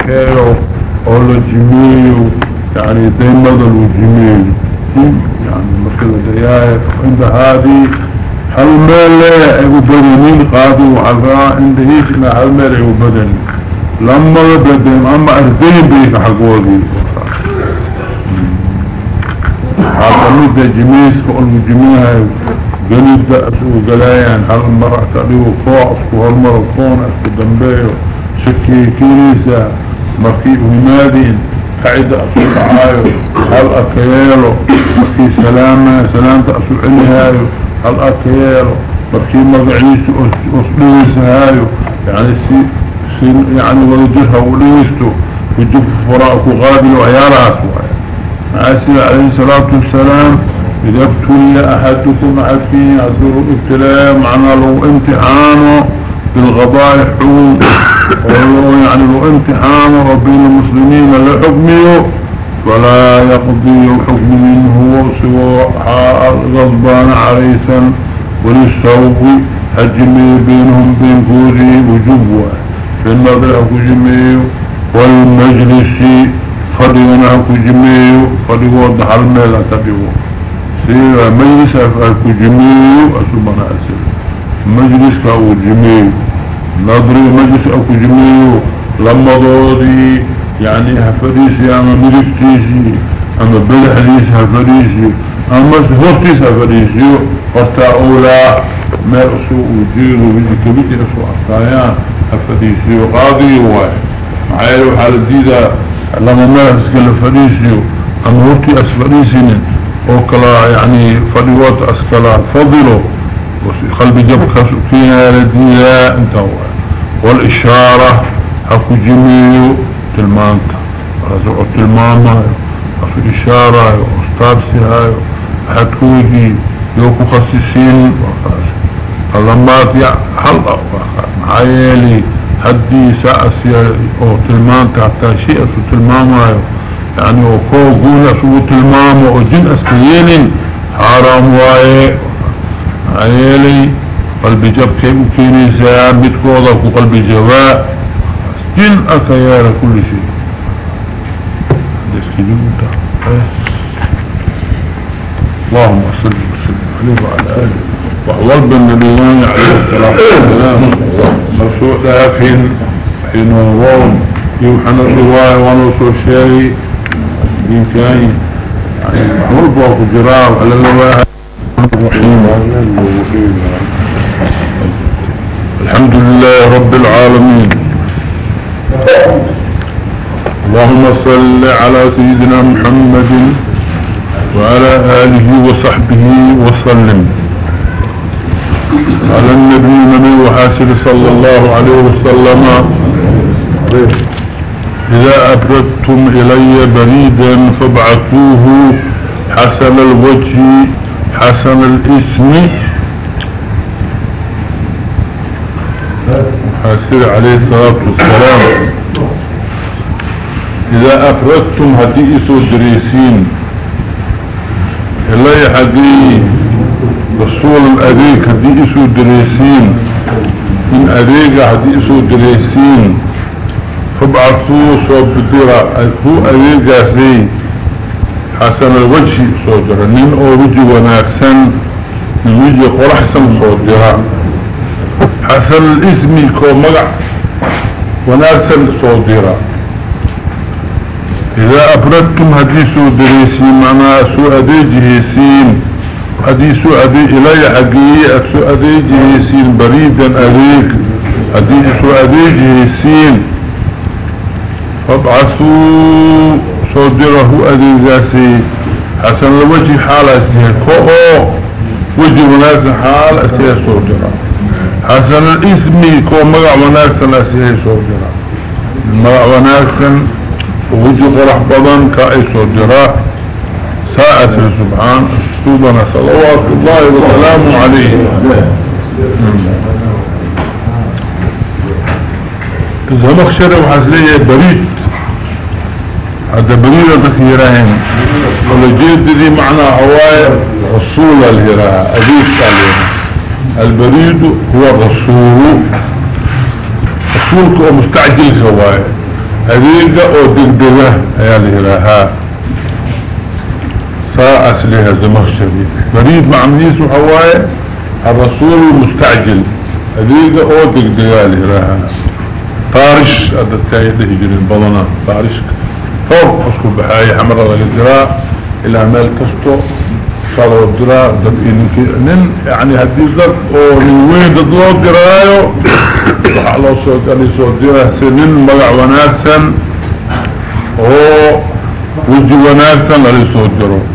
أكيو أولا جميل يعني دايما لو جميل يعني مثل دياية عند هذه هل مال قادوا وحقا عند هيك هل مال لما بدن أما اردين بيك حقوقي. هذا مدى جميس جميعها قليل أسوه قلايان هل المرأة تقليه فوق أسكو هالمرأة فون أسكو دنبيه شكي كيريسا مركي هنادين قاعدة أسوه عايو هل أكيالو مركي سلامة. سلامة أسوه عليهايو هل أكيالو مركي مضعيس. أسلويس هايو يعني سي, يعني ولجرها وليستو. وجف فراءك وغادل وعيارها أسوه عاسل عليه الصلاة والسلام إذا ابتلي أحدكم عفين أدر ابتلاء معنا لو امتحانه. بالغضاء حوم يعني لو امتحانه بين المسلمين لحكمه ولا يقضي الحكم منه سوى غضبان عريسا وللسوق هجمي بينهم بين فوزي وجبوه في النظر هجمي والمجلس فضينا كجميو فضيو دحل ميلا تبيو سيرا مجلس أفعل كجميو أسوبنا أسل مجلس كاو جميو نظري مجلس أو كجميو لما ضوضي يعني هفريسي أما ملكتيسي أما بلحديس هفريسي أما سهرتيس هفريسي قرطا أولا ما أسوء وجيرو بيجي كبيتي أسوء أسايان هفريسي وقاضي واحد معايا حال الديدة لما ما اسكال فريسيو أما هرتي اسفريسين وكلا يعني فريوات أسكلا فضلوا قلب جب خسوكينا لديها أنت هو. والإشارة حكو جميو تلمانتا رزعو تلماما اصو إشارة استارسي هاي حدكوهي يوكو خسيسين وخاس فلما في حلقة معايلي هدي سأسي أو تلمان حتى شيء اسو تلمامايو يعني أو كو قول اسو تلمامو أو جن اسكيين حرام وايه عيالي قلبي جب كيبو كيني سيابت كوضا قلبي جواء. جن اكيار كل شيء. اللهم صل وسلم عليه وعلى آله. وأول بالنبيان عليه الصلاة والسلام. مرسوع دافن حين وروم يوحنا الرواية ونصر الشيء. يمكن يعني محمول بوك جرار على الرواية. الحمد لله رب العالمين. اللهم صل على سيدنا محمد وعلى آله وصحبه وسلم. على النبي من وحاسر صلى الله عليه وسلم إذا أبردتم إلي بريدا فابعثوه حسن الوجه حسن الاسم. حاسر عليه الصلاة والسلام. إذا أفردتم هدئسوا دريسين إلي حديه رسول الأديك هدي إسو دريسين من أديك هدي إسو دريسين فابعثوا صوب الدراء. هو أديك سي حسن الوجه صدر نين أو وناكسن من وجه قرحسن صدر حسن الاسم كو مقع وناكسن صدر إذا أفردتم هديسو دريسين معنا سوء أديجه سين حديث أدي إلي حقيقي أدي جهيسين. بريدا أليك حديث أدي جهيسين. فابعثوا صدره أدي ذاسي حسن الوجه حال أسيه كو وجه مناس حال أسيه صدره. حسن الإثم كو مقع مناسا أسيه صدره. مقع مناسا وجه قرح بضان كأي صدره. ساعة سبحان أسلوبنا صلوات الله وسلامه عليه. إذا مخشرة وحسلية بريد. هذا بريد ذكيرين ولجيد دي معنى هواية رسول الهراء أبيك عليها البريد هو الرسول. رسولك مستعجل هواية. هذيقة أو دقدقة ايالي لها ساعة لها زمخشري. بريد مع منيس وحواي الرسول المستعجل هذيقة أو دقدقة لها طارش أدت كايده جرين بضنا طارش فوق. اسكو بحاي حمر الجراء إلى مال كستو صاروا الدراء نن يعني هدي ضد أو من وين ضد لو درايو وحلو صوت اللي صوت دراء سنين مقع وناكسن أو وجي وناكسن اللي صوت دراء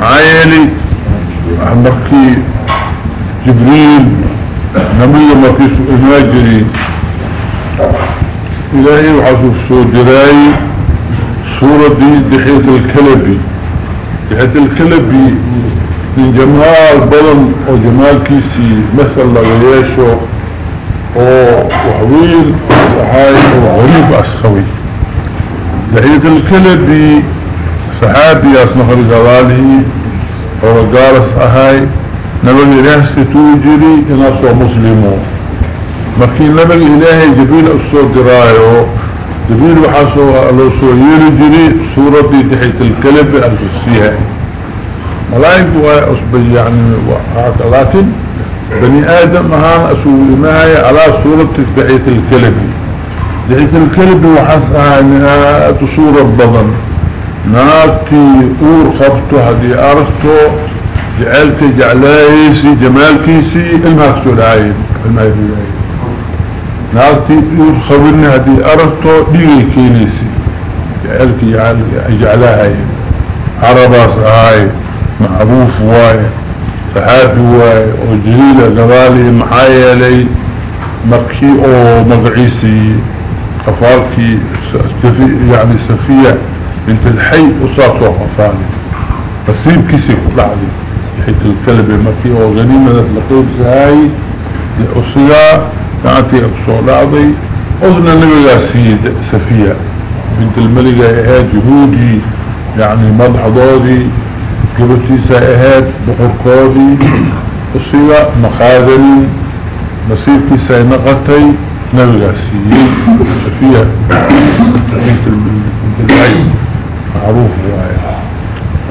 معايلي عمكي جبريل نبي ما في الماجري إلهي وحسوف سو جراي سورة دي دحية الكلبي. دحية الكلبي من جمال بلن وجمال كيسي مثل لغياشو وحويل صحاي وغريب أسخوي. دحية الكلبي صحابي أصنخر غوالي ورقالس أهاي. نبغي إله ستوجري إناسو مسلمون مكين نبغي إلهي جبيل أسو درايو جبيل وحاسو الأسو يرجري سورة تحت الكلب الفسيها ملايك هو يعني لكن بني آدم هان أسو إماهي على سورة تحت الكلب تحت الكلب وحاسها نهاية سورة بضن ناكي أور خبطو هدي أرستو جعلك جعلايسي جمالكيسي المها كسودعين المها كسودعين ناغتي يرخبني هدي أرستو ديغي كينيسي جعلك جعلاها عرباس هاي معروف واي فحافي واي وجليلة قبالي محايا لي مكي أو مقعيسي قفالكي يعني سفية بنت الحي وصاصو قفالي فسيب كيسي قلعلي حيث الكلب المكي وغنيمة لقيب سهاي لأصياء كانت أقصى لعضي أذن النبي سيد سفية. بنت الملكة إهاد يهودي يعني مضحضادي قبتي سائهات بقرقادي أصياء مخاذل نصيبك سينقتي نبي سيد سفية. بنت العين معروف رواية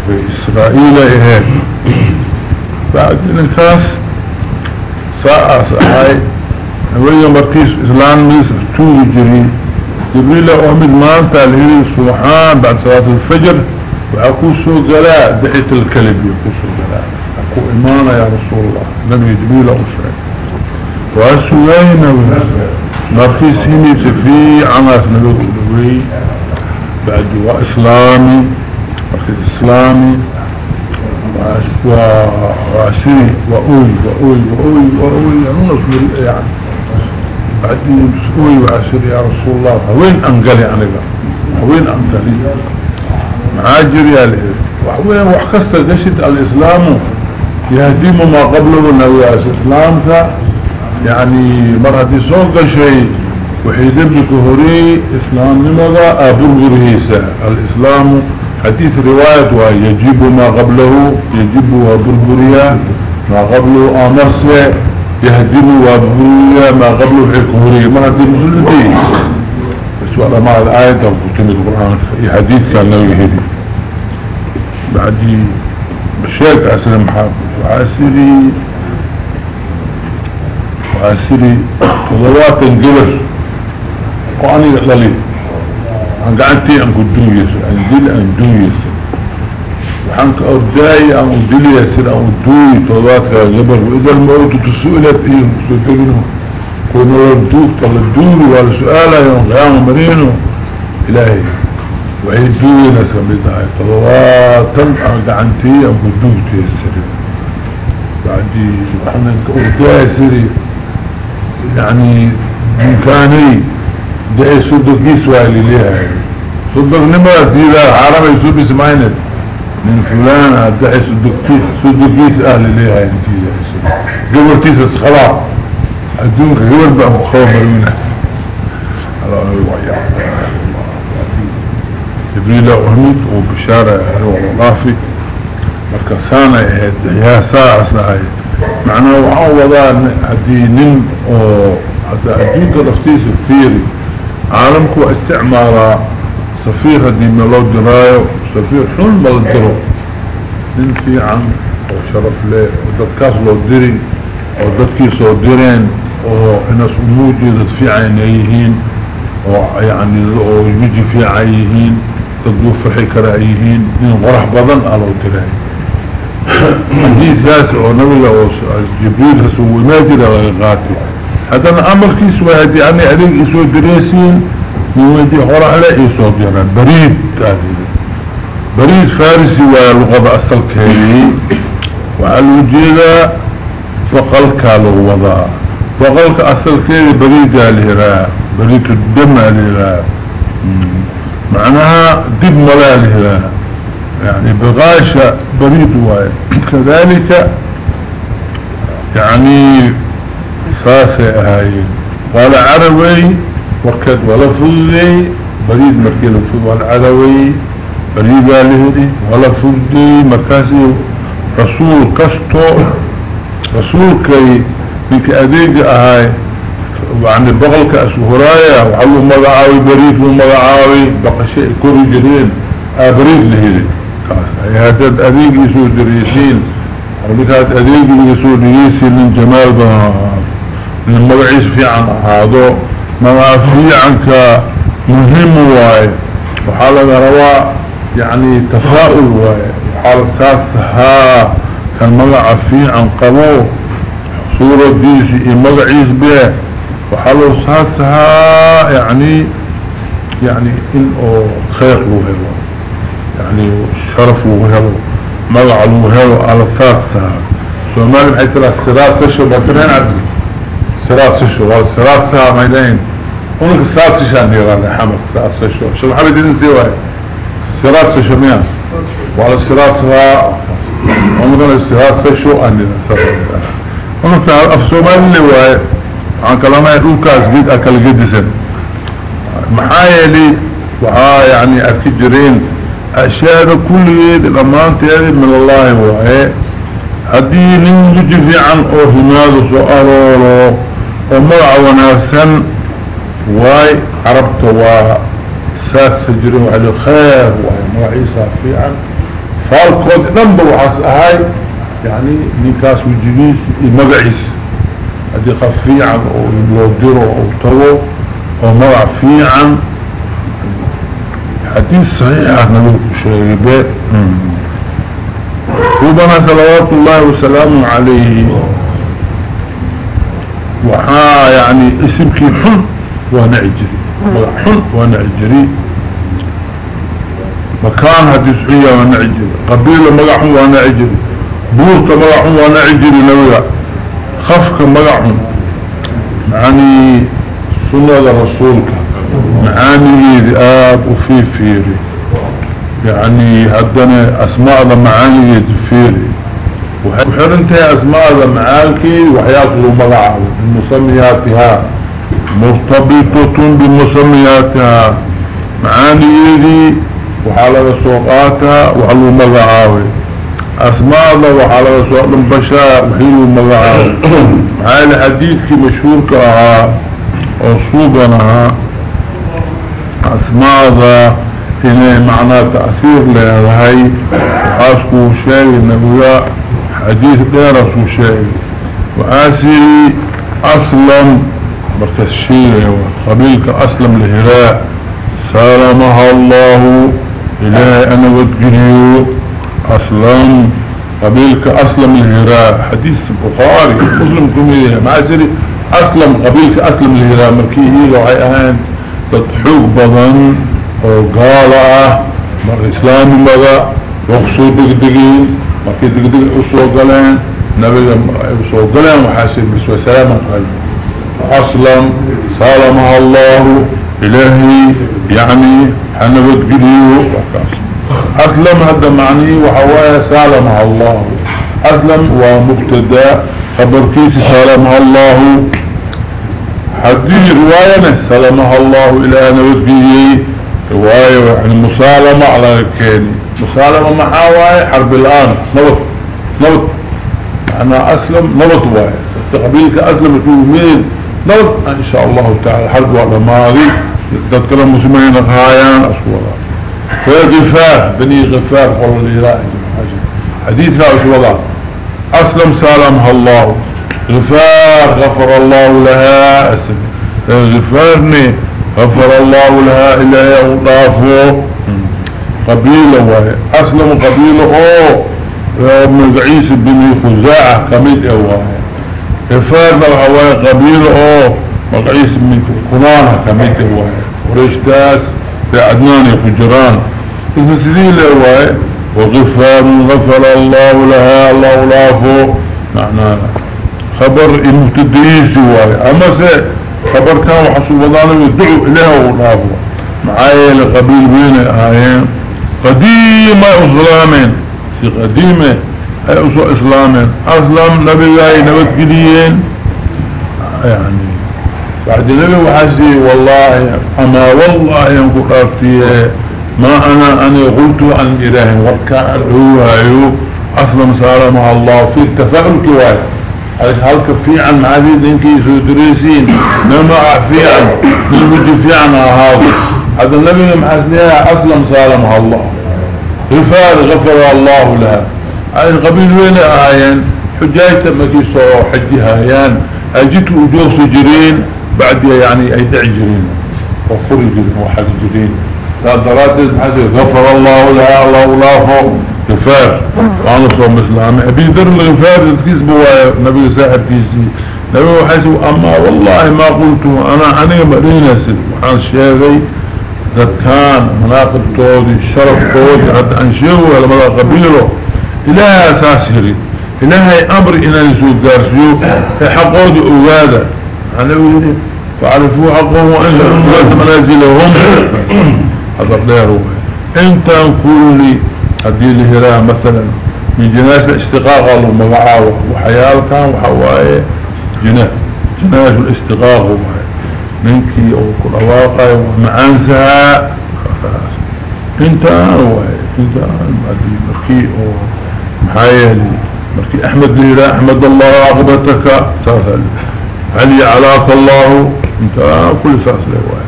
في إسرائيل إهاد بعد الانكاس ساعة ساعة نوية مركيس إسلام ميسر توي جري جبريل أحمد مانتا الهيري سبحان بعد صلاة الفجر وأكو سو قلاء دعيت الكلب يكو سو قلاء أكو إيمانا يا رسول الله نبي جبريل أشعر وأسوين مركيس هيني سفي عناس نبي بعد وإسلامي مركز إسلامي وعشري وأوي وأوي وأوي وأوي يعني يعني بعدين أوي وعشري يا رسول الله. وين أنقلي عنك وين أنقلي؟ معاجر يا ليه وين وحكست قشد الإسلام يهديم ما قبله النبي الإسلام يعني مرة سوق شيء. وحيد ابن كهري إسلام لماذا أبو الغرهيسة الإسلام حديث رواية ويجيب ما قبله يجيب وبربريا ما قبله آمرسة. يهدم وبربريا ما قبله حكوري ما هدي مسلمتي بس وعلى مع الآية تنفتن القرآن في حديث كان له يهدي. بعدي بشيك أسلم حافظ وعاسري وعاسري وضوات الجبر. وقعني للي عن قعنتي عن قدويس عن دل عن دويس وحنك أرداي عن دليس عن دوي طواتك غبر وإذا الموت تسؤلت إيه مستقلنه كنا ردوك طل الدوري وعلى سؤاله يوم قيام مرينه. إلهي وهي دوي نسكن بداية طواتا عن قعنتي عن قدوك تيسري بعدي وحنا أرداي سري يعني مكاني. دعي صدق يسوى ليها صدق نمرة ديلا عربي يسوى بسمعينة من فلان دعي صدق كيس صدق كيس أهل ليها انتي قبل تيس خلاص أدونك قبل بقى مخوة مرونة جبريل أهمد وبشارة والغافي مركزانا يا ساعة ساعة. معناه وعوضا هدي نم حتى أدينك نفتيس الثيري. عالمك استعمارا. سفير هدي ملو درايو سفير حن ملدرو ننتي عن وشرف لي ودكاس لو دري ودكي سو درين وناس أموجي ذات في عينيهين ويعني ويجي في عينيهين تدو فرحي كرائيهين من غرح بضن ألو دراي حديث ذات ونبي جبريل هسوي ما جرى غيغاتي هذا أمر كيس واحد يعني عليك يسوي دريسين يودي غرح لا يسوي جرى بريد بريد فارسي واللغة أصل وعلى وجهة فقلك له وضع فقلك أصل كيري بريد الهراء بريد الدم الهراء معناها دب ملا الهراء يعني بغاشة بريد واي كذلك يعني ساسة هاي. قال عربي وكد ولا فضي بريد مركي لفض والعربي بريد والهدي ولا فضي مركزي رسول كستو رسول كي بك أديج هاي وعن بغل كأسهرايا وعلو مضعاوي بريد ومضعاوي بقى شيء كوري جديد أبريد لهذي هذا أديق يسوع دريسين ولكات أديق يسوع دريسين من جمال من المبعيس في عن هذا ما في عنك مهم واي. وحالة رواء يعني تفاؤل واي. وحالة ساسها كان مقع في عن قبو. صورة ديسي مقعيس به. وحالة ساسها يعني يعني إنه خير وهو يعني شرف وهلو. ملع وهلو على ثابتها سومالي بحيث لا السرات تشو بطرين عدل. السرات تشو والسرات ميلين. هناك السرات تشان يغاني حمد السرات تشو شو محمد دين سيواي السرات تشو ميان وعلى السرات سها هناك السرات تشو أني هناك أفسومالي واي عن كلامة يقول كاس جيد أكل جدسن محايا لي وعا يعني أكجرين أشياء كل يد الأمان تيادي من الله وهي هدي ننجي في عن أوهماد سؤاله ومرع وناسا واي عربت وساس سجروا على خير وهي مرعيسا في عن فالكود نمبر وحس هاي يعني نكاس وجبيس مقعيس هدي خفي عن أو يبلودروا أو طلو ومرع في عن حديث صحيح نبي شيبه ربنا صلوات الله وسلامه عليه. وحا يعني اسمك حن ونعجري حن ونعجري مكان هدي صحيح ونعجري قبيلة مقعهم ونعجري بورت مقعهم ونعجري نويا خفك مقعهم يعني سنة رسولك معاني آب وفي فيري. يعني هدنا أسماء معاني فيري وحر انتهي أسماء معانكي وحياته مقعه بمسمياتها مرتبطة بمسمياتها. معاني دي وحالة سوقاتها وحلو مقعاوي أسماء وحالة سوق البشاء وحلو مقعاوي معاني حديثك مشهور كاها وصوبنها أسماء ذا إنه معنى تأثير لهذا وحاسكو شيء نبويا حديث ديرسو شيء. وآسري أسلم بركشيه قبيلك أسلم لهراء سلامها الله إلهي أنا واتقريو أسلم. قبيلك أسلم لهراء حديث بخاري مسلم كمية معسري أسلم. قبيلك أسلم لهراء مركيه وعي أهان. تضحوك بضن. وقالة مر إسلامي مدى وقصو دقدقين مركي دقدق أسوى قلين نبي أسوى قلين وحاسب بسوى سلاما قلب أسلم. سالمها الله. إلهي يعني حنبت قليو أسلم هذا معني وحوايا سالمها الله. أسلم ومبتدا. خبر كيس سالمها الله. حديث رواية سلمها الله إلى أن وفيه رواية يعني مسالمة على الكيني مسالمة محاواي حرب الآن. نبط نبط أنا أسلم نبط واي. تقبيلك أسلم في يومين. نرد إن شاء الله تعالى. حرق وعلى ماضي تذكر المسلمين غايان اسولا فغفار بني غفار قول الإله حديث لا اسولا أسلم سالمها الله. غفار غفر الله لها. غفارني. غفر الله لها إلا يغضافه قبيلة وهي. أسلم قبيلة. أوه. مزعيس بن خزاعة. كميد أوه غفارنا وهواي قبيلة أوه مقعيس من كنانة كميد أوه ورشتاس في عدنان يخجران المسلين أوه وغفار غفر الله لها الله لافه. معناه خبر المتدريس واي أما سي خبر كان وحسو وضعنا يدعو إليه ولافه معايا لقبيل بين اهايين قديمة اسلامين في قديمة اسو اسلامين أسلام نبي الله نبت قديين يعني بعد نبي وحسي والله اما والله ينقل فيه ما أنا أنا قلت عن اله وكان هو ايوب أسلم صار مع الله في التفاعل كواي هلك في عن عديد انكي سودريسين نمع في عن. نمج في عن هذا. هذا النبي محسنها أسلم سالمها الله. غفار غفر الله لها. هاي قبيل وين آيان؟ حجاية مكي صوروا حجها يان اجت وجوه سجرين بعد يعني أي دعجرين وفر جرين وحد جرين. لا دراتز غفر الله لها الله الله غفار. وأنا صوم اسلامي أبي ذر الغفار الكيس بوايا نبي ساحب كيسي. نبي وحيسو أما والله ما قلت أنا انا مرينا سيد وحان شيغي. ذات كان مناقب طودي شرف طودي حتى أنشيغو ولا ملا قبيله. الهي اساسيري الهي أمر أنا نسوق دارسيو حقودي اوغادا أنا ويدي فعرفوا حقهم وان منازلهم. هذا غيره انت كل هدي الهراء مثلا من جناس الاستقاق الله مقعاوة وحيال كان وحواي جناس جناس الاستقاق منكي أو كل واقع ومعانسها انت واي انت المعدي مركي محايلي مركي أحمد ليرا أحمد الله عقبتك. ساسل علي علاك الله؟ أنت كل ساسل واي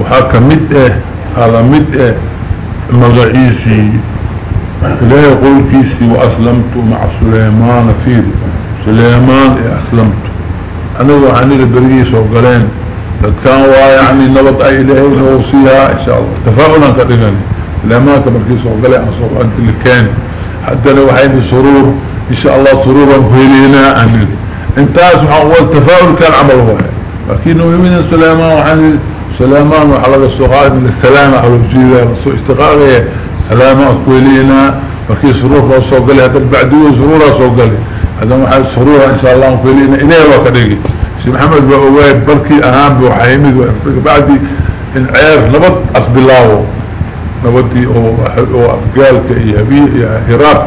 وحاكا مد إيه هذا مد إيه مغعيسي لا يقول كيسي وأسلمت مع سليمان فيه سليمان أسلمت. أنا وعني لبريس وقالين كان يعني نبط أي إلهي ونوصيها إن شاء الله. تفاؤلا كدغني سليمان كبركيس وقالين أصور أنت اللي كان. حتى لو حين سرور. إن شاء الله سرورا فيلينا. أمني انت سبحان الله التفاؤل كان عمل هو. لكنه من سليمان وعني سلامان وحلق السقاط من السلامة على الجيدة استقاقية سلامة أكويلينا وكي سرور الله سوقلي هذا البعدوه سرورة سوقلي هذا محل سرورة إن شاء الله أكويلينا إليه وكذلك سي محمد بأوائد بركي أهام وحيمد وإفريق بعدي العير نبط أصب الله. نبطي وأفقالك يا بي يا هراب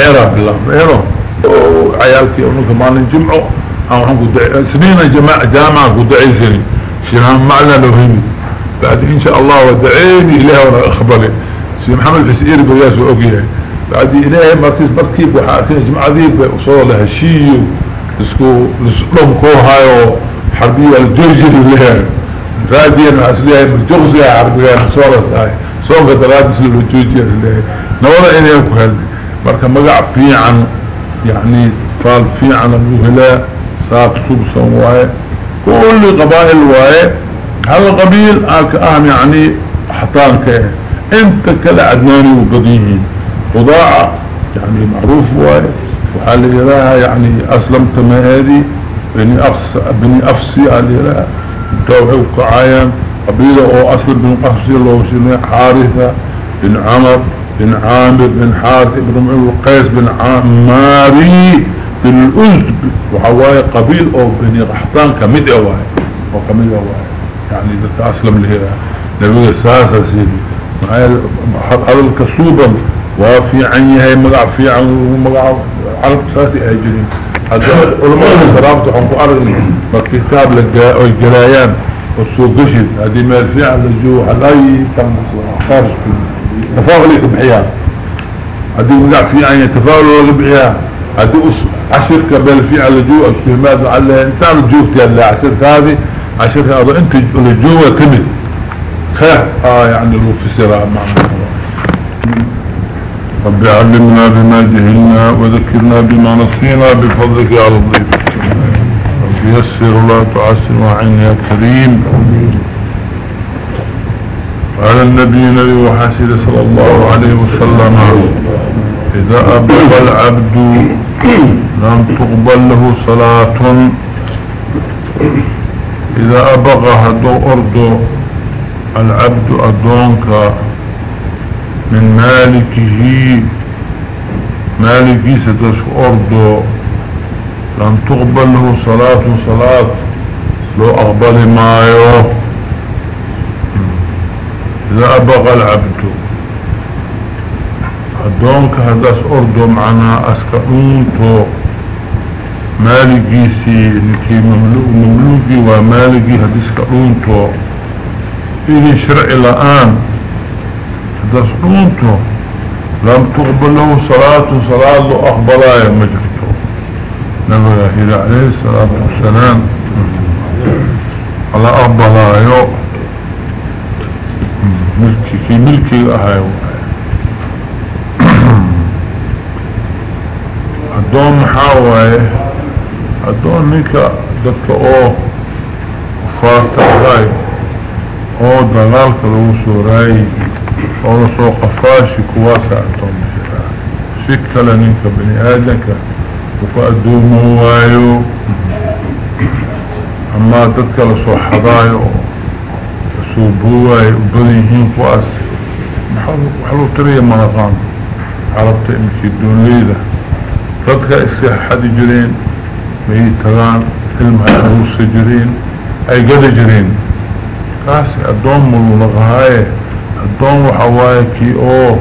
عيرا بالله عيرا وعيالك ونك ما نجمعه أو سنين جماعة جامعة قد عيسني شنان معنا لهم بعد إن شاء الله ودعيني إله وأنا أخبري سي محمد حسير بياس وأقيه بعد إله مركز مركيب وحاكين جمع ذيب وصول لها شيء. لسكو لسكم كوهايو. حربية الجرجر لها. راديا أسليها من جغزية حربية صورة ساي. صورة درادس للوجوجية لها نورا أكو هذي مركا مقع في عن يعني فال في عن الوهلاء ساق سبسا واي كل قبائل واي هذا قبيل اهم يعني حطانك انت كلا عدناني وقضيهين وضاعة يعني معروف واي وحال يراها يعني اسلمت ما هذه بني افس بني افسي قال يراها توحي وقعايا قبيلة أو اصل بن قفصي الله وسنة حارثة بن عمر بن عامر بن حارث بن معي وقيس بن عماري بالأزب وحواي قبيل أو بني رحطان كمد اواي وكمد اواي يعني ذات اسلم لها نبي ساسا سيدي. هذا الكسوبا وفي عني هاي مقع في عن ومقع عرب ساسي اجرين هذا علماء الكرامة حنكو ارغي والكتاب الجلايان والسوقشد هذه ما الفعل الجو حلاي خارج تفاغلي كبحيان هذه مقع في عني تفاغلي كبحيان هذه عشرك بالفعل جو الكلمات على انسان جوك يلا عشرك هذه. عشرك هذا أنت الجوة تمت خير. آه يعني في سراء معنى رب علمنا بما جهلنا وذكرنا بما نصينا بفضلك يا رب. يسر ولا تعسر وعين يا كريم. قال النبي نبي وحسد صلى الله عليه وسلم إذا أبقى العبد لم تقبل له صلاة. إذا أبقى هدو أرضو العبد أدونك من مالكه. مالكي ستس أرضو لم تقبل له صلاة صلاة. لو أقبل مايو إذا أبغى العبد. أدونك هداس أردو معنا أسكأونتو مالكيسي لكي مملوك مملوكي ومالكي هداس كأونتو إذن شرع الآن. هداس أونتو لم تقبل له صلاة صلاة له أقبلايا نبي عليه الصلاة والسلام. على أقبلايا ملكي في ملكي اهاي الدون محاوي الدون منك دكا أو. وفارتا راي. أو دلالك لو راي. أو لسو قفاشي كواسع الدون شكلا منك بني آدنك وفأدوم وايو. أما دكا لسو حضايو صوبوها وبديهين كواس محلو تريه منقان عربت انك الدون ليلة. ردك اسي حد جرين. مي تغان علم عروس جرين. أي قد جرين. كاسي الدون ملغهاية الدون وحوايكي أو.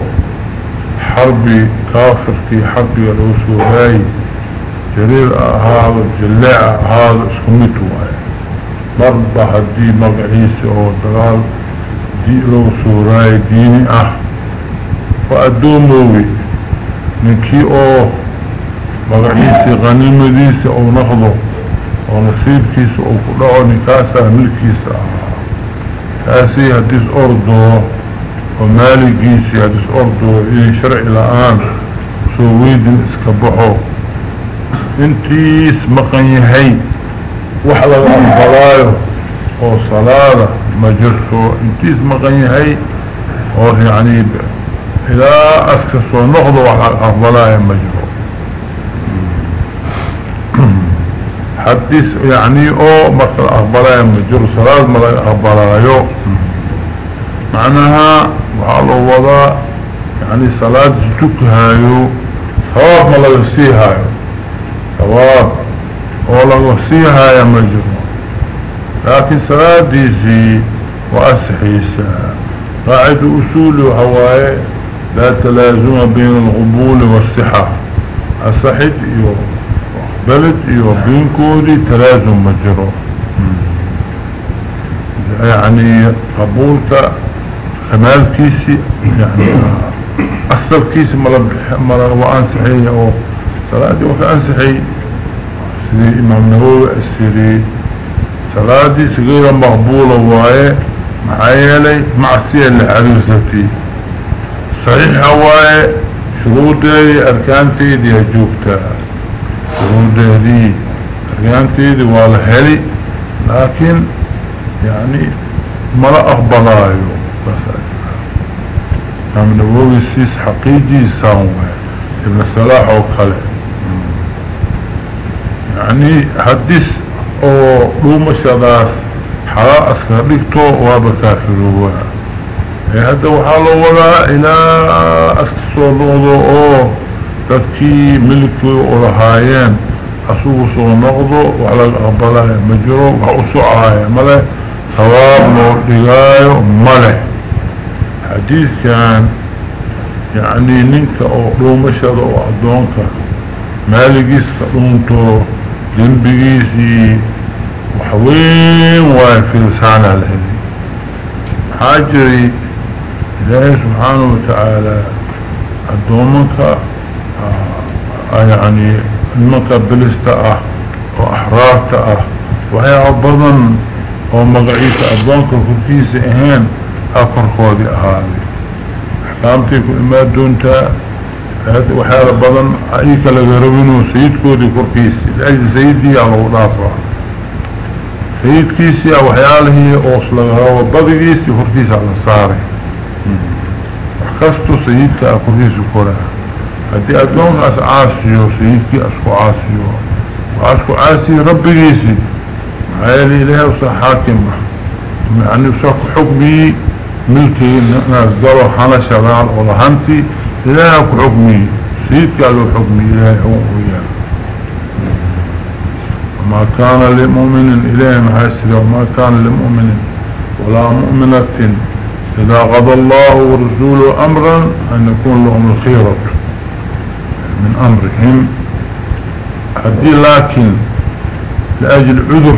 حربي كافر في حربي الوسو هاي جرير هذا الجلاع هذا اسكمته هاي مربى هدي مقعيسي أو دلال دي لو سوراي ديني آه فأدوموي نكي أو مقعيسي غنيمة ديسي أو نخضو أو نصيب كيس أو كدعو نكاسا ملكيسا كاسي هديس اردو ومالي كيسي هديس اردو إيه شرع الآن. سويدن اسكبحو انتيس مقن يهي وحلا الانفلايو أو صلاة مجرسو انتيس مغنيهي أو يعني إلى أسكسو نقضو وحلا الانفلايو مجرو حديث يعني أو مثل الانفلايو مجرو صلاة مغني الانفلايو معناها وحلو وضا يعني صلاة جتوكهايو ثواب ملغسيهايو ثواب ولو سيها يا مجموع لكن صلاة ديسي وأسحيسا قاعد أصول هواي لا تلازم بين الغبول والصحة الصحيح إيو بلد إيو بين كودي تلازم مجرو يعني قبولك خمال كيسي يعني أصل كيسي ملغ وأنسحي أو صلاة دي وكأنسحي سيدي إمام نووي السيري صلاتي سغيرة مقبولة وايه معايلي معصية اللي عريستي صحيح وايه شروطي أركانتي دي هجوبتا شروطي دي أركانتي دي والهلي لكن يعني مرأة أخبرايو بس. إمام نووي السيس حقيقي ساوه ابن صلاح وكاله يعني حديث أو رومشداس حراء أسكر لكتو وابكافروا هذا وحالو ولا إلى نغضو أو تكي ملكي ورهايين اسوق سو نغضو وعلى الاقبلاء مجرو وحوسعايا ملي ثواب لغايو ملي حديث كان يعني ننك أو رومشد أو عدونك مالكيس كدونتو جنبيسي وحوين وفي لسانة الهدي حاجري إلهي سبحانه وتعالى الدومنك آه يعني المكة بلستا آه واحرارتا آه وهي بضن ومقعيس أبوانك فركيس اهين افر خودي أهالي. أحكامتك اما دونتا وحيال بضن ايك لغربينو سيد كودي فركيس لأجل سيدي على ودافع سيد كيسي وحياله اوصلها وبضيسي فركيس على صاري كستو سيدك أكريس كورا. هدي أدون أس عاسيو سيدك أسكو عاسيو وأسكو عاسي ربي جيسي عيالي لها وصا حاكمة. يعني وصاك حكمي ملكي ناس حالا شغال لها حكمي. سيدك له حكمي إلهي وياه وما كان لمؤمن إليه محاسر وما كان لمؤمن ولا مؤمنة إذا قضى الله ورسوله أمرا أن يكون لهم الخيرة من أمرهم. هدي لكن لأجل عذر.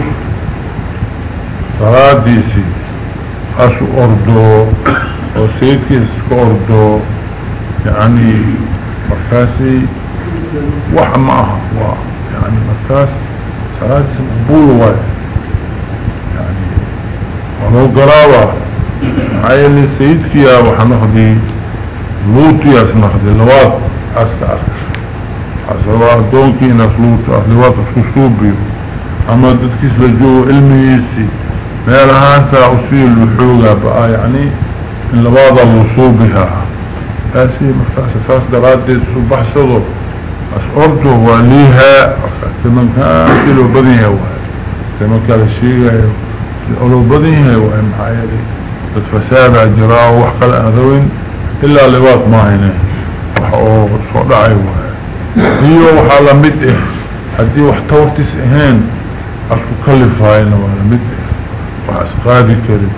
فراديسي أسو أردو وسيكي اسكو أردو. يعني مركاسي وحماها. يعني مركاس فراديسي مقبول واي يعني ولو قراوة. عيالي سيدك يا وحنخدي لوتي اسنخدي لواد اسك اسك اسوا دونكي ناس لوت لواد اسكشوبي أما ددكيس لجو علميسي ميلها سا اسيل الحوغة بقى يعني إن لواد الوصوبها اسي مفتاس فاس درادي سبح صدر اسعرته وليها كان كيلو بديها كمان كان الشيء ولو بديها وهم حيالي فساد جراء وحقل أذوين إلا لوات ما هنا. وحقوه صدعي هي وحالا مدئه هدي وحتورتس اهين أسكو كلفاين وحالا مدئه وحاسقادي كريم.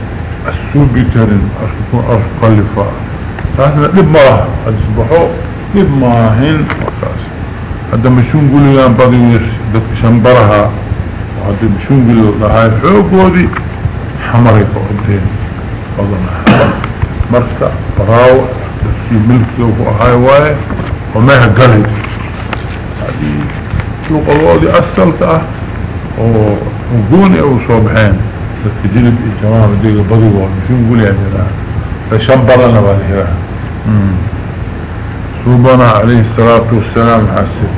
السوبي كريم. أسكو أسكو كلفا تاسنا لب مراه هدي سبحو لب ماهن وكاس هذا مشون قولي بضي ويرسي دك شنبرها. وهذا مشون قولي لهاي حوق ودي حمري فقدين بدنا مركة براو في ملكي وهاي واي. وما هقلي هذه سوق الوادي أسلت وقوني أو صوبحين لك جلب إجماع بديك بدو شو نقول يعني فشبرنا بالهرا سوبنا عليه الصلاة والسلام حسن.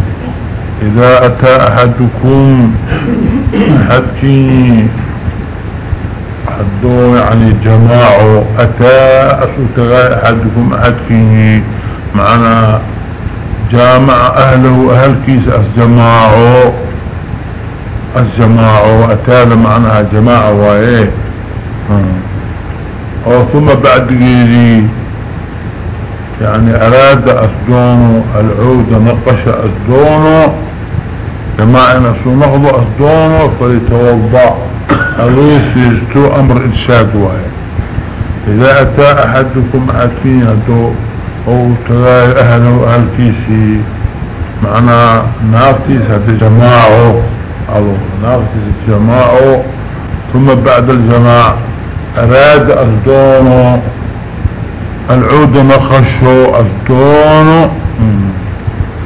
إذا أتى أحدكم أحدكي حدو يعني جماعة أتى أسوتغاء أحدكم أحد فيه معنا جامع أهله أهل كيس الجماعة الجماعة أتى معناها جماعة وإيه. ثم بعد غيري يعني أراد أسدونه العودة نقش أسدونه جماعة نفسه نقض أسدونه فليتوضع أليسيستو أمر إرشاد واي إذا أتى أحدكم أتين هدو أو تغاي أهله أهل كيسي معنا نافتيس هدي جماعة أو نافتيس جماعة ثم بعد الجماع أراد أصدونه العود نخشه أصدونه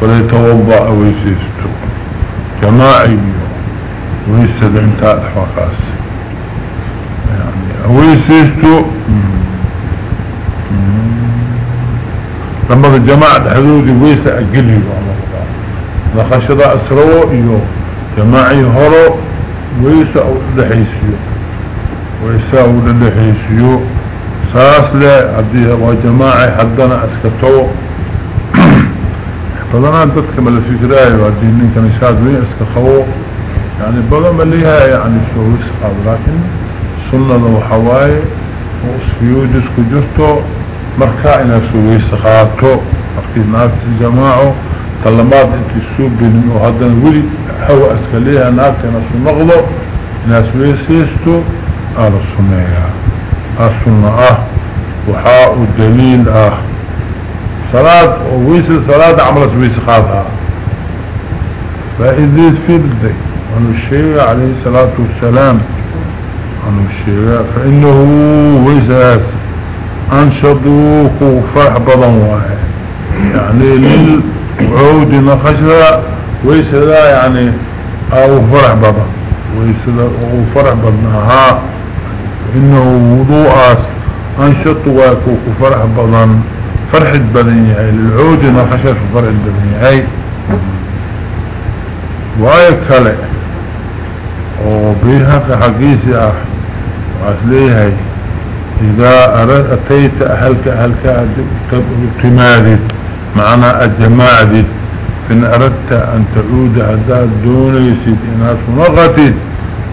فليتوضع ويسيستو جماعي ويسد انتاء الحوقاسي ويسيستو لما الجماعة حدودي ويسا اقلي نخشد اسروا ايو جماعي هرو ويسا أو لحيسيو ويسا أو لحيسيو ساس لا عبديها وجماعي حدنا أسكتو. فضنا دتك ما الفكراي وعدين كان يشاد وين اسكخو يعني بضم ليها يعني شو يسقى لكن سنة وحواي وسيودس كجرتو مركا إنا سوي سخاتو مركي ناس الجماعة طلمات انت السوب بين وهذا ولي حو اسكاليها ناس أنا سنغضو ناس ويسيستو آل السنة السنة آه. وحاء الدليل آه. صلاة ويس صلاة عملت ويسخاتها فإذا في بدي. أنه الشيء عليه الصلاة والسلام عن الشيء فإنه ويساس أنشطوك فرح بضن واحد. يعني للعود نخشها ويسدا يعني أو فرح بضا ويسدا أو فرح بضناها إنه وضوء انشط واكو فرح بضن فرحة بدنية للعود ما خشت فرحة بدنية واي كله وبيها حقيسي آه وأسليها إذا أردت أتيت أهلك أهلك تمادد معنا الجماعة. فإن أردت أن تعود هذا دون يسيد إنها نغتد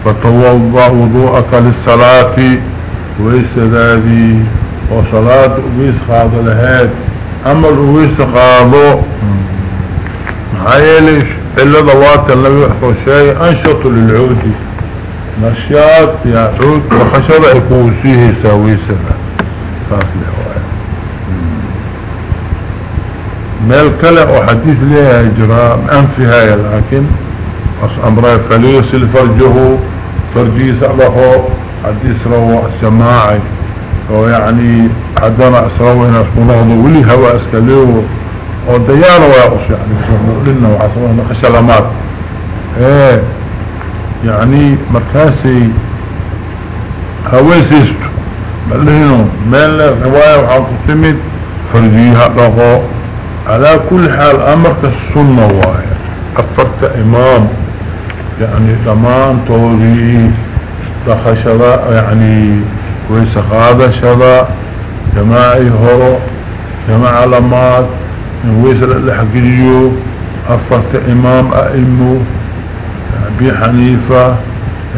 فتوضع وضوءك للصلاة. ويس ذاتي وصلاة ويس خاض لهاد. أما الويس خاضو معايلش إلا ضوات الذي يحفظ شيء أنشط للعود. نشاط يعود وخشب يكوسيه ساويسنا فاصله ميل كلا وحديث ليها إجراء أنفها لكن أمره فليسل فرجه فرجي سأله حديث روى السماعي. ويعني حدنا أسروه هنا اسمه نغضو ولي هوا أسكاليه وديانا ويقص يعني لنا وعصونا خشلمات إيه يعني مركاسي هويسيستو بلهنو ميل رواية سمد فرجيها لغو. على كل حال أمرك السنة وايا أفرت إمام. يعني ضمان طوري دخشضاء يعني ويسخاذ شضاء جماعي هرو جماعة لمات ويسر الحقيو أفرت إمام أئمو أبي حنيفة.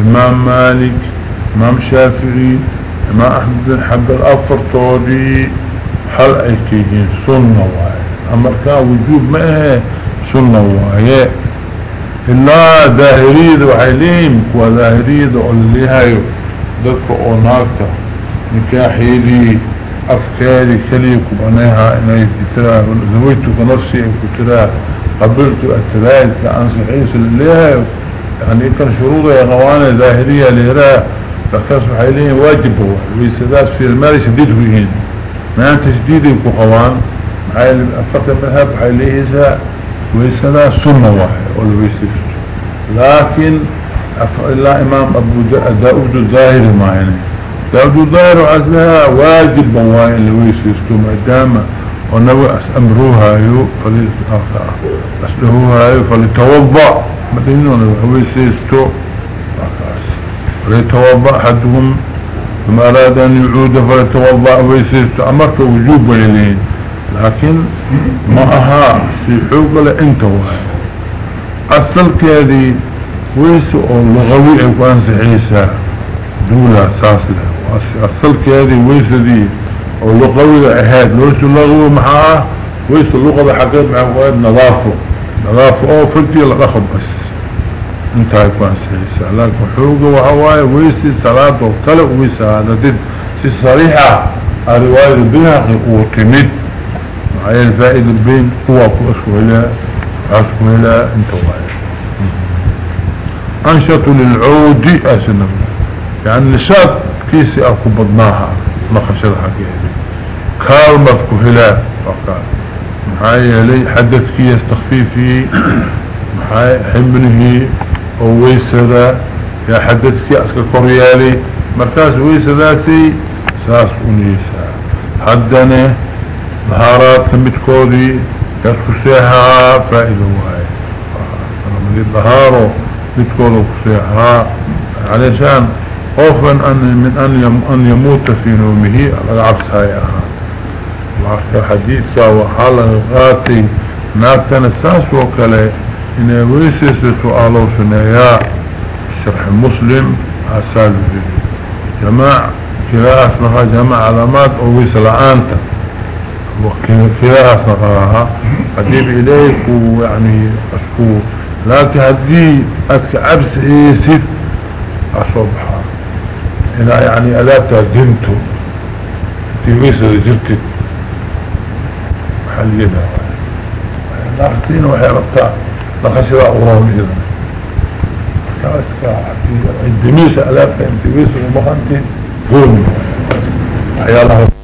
إمام مالك. إمام شافعي. إمام أحمد بن حبل أفر طوري حل أيكيين سنة وايا أمركا وجوب ما. سنة إلا ظاهرية وحيلين وظاهرية اللي هايو ذكر أوناكتا نكاحي لي أفكاري كلي كبانيها إنه يترى زويتك نفسي كترى قبلت أترايد كأنس عيسى اللي هايو يعني كان شروطه يا غواني ظاهرية ليرا فكاسو حيلين واجب هو ويسداس في المال شديد فيهن. ما أنت شديد يكو خوان عالم أفقه مذهب عليه ويسنا سنة واحد والويسيس لكن إلا إمام أبو داود الظاهر ما يعني. داود الظاهر عزلها واجب بوائن لويسيستو مدامة ونبي أمروها يو أسلهوها يو فلتوضع مدينون ويسيستو فليتوضع أحدهم ثم أراد أن يعود فليتوضع ويسيستو أمرت وجوب إليه لكن ما أها في حوق لأنت واحد أصل كذي ويسو لغوي أكوان سحيسا دولة ساسلة أصل كذي ويسو دي ولغوي أهاد. ويسو لغوي معاه ويسو اللغة حقيقة معاه نظافه. نظافه أو فلتي لغخب بس. أنت أكوان سحيسا لكن حوق وحواي ويسي صلاة وطلق ويسا هذا دي صريحة الرواية بها وتمد هاي الفائدة بين هو أسوهلا أسوهلا أنت واحد أنشط للعود أسنم يعني نشاط كيسي أكو بدناها نخشد حقيقي كالمة كهلا وقال محايا لي حدث كي يستخفيفي محايا حمله وويسدا يا حدث كي أسكا كوريالي. مركز ويسداتي ساس أنيسا حدنه ظهارات كودي كسكسيها فائدة واي من الظهاره متكودي كسيها علشان خوفا أن من أن أن يموت في نومه العبس هاي أها. الحديث وحالا غاتي ناكتن الساس وكالي إن ويسيس سؤالو سنيا. شرح المسلم أسال جماع. كلاس نخا جماع علامات أو ويس لعانتا وكلاس نقراها أجيب إليك ويعني أشكو. لكن هدي أكعبس إيسد أصبحها هنا يعني ألابتها جنتو تيويسة جبتت محلينا لاختين وحي ربطا لخشرة أغرام إذن كاسكا الدميسة ألابتها انتويسة ومخانتين قولي حيا الله.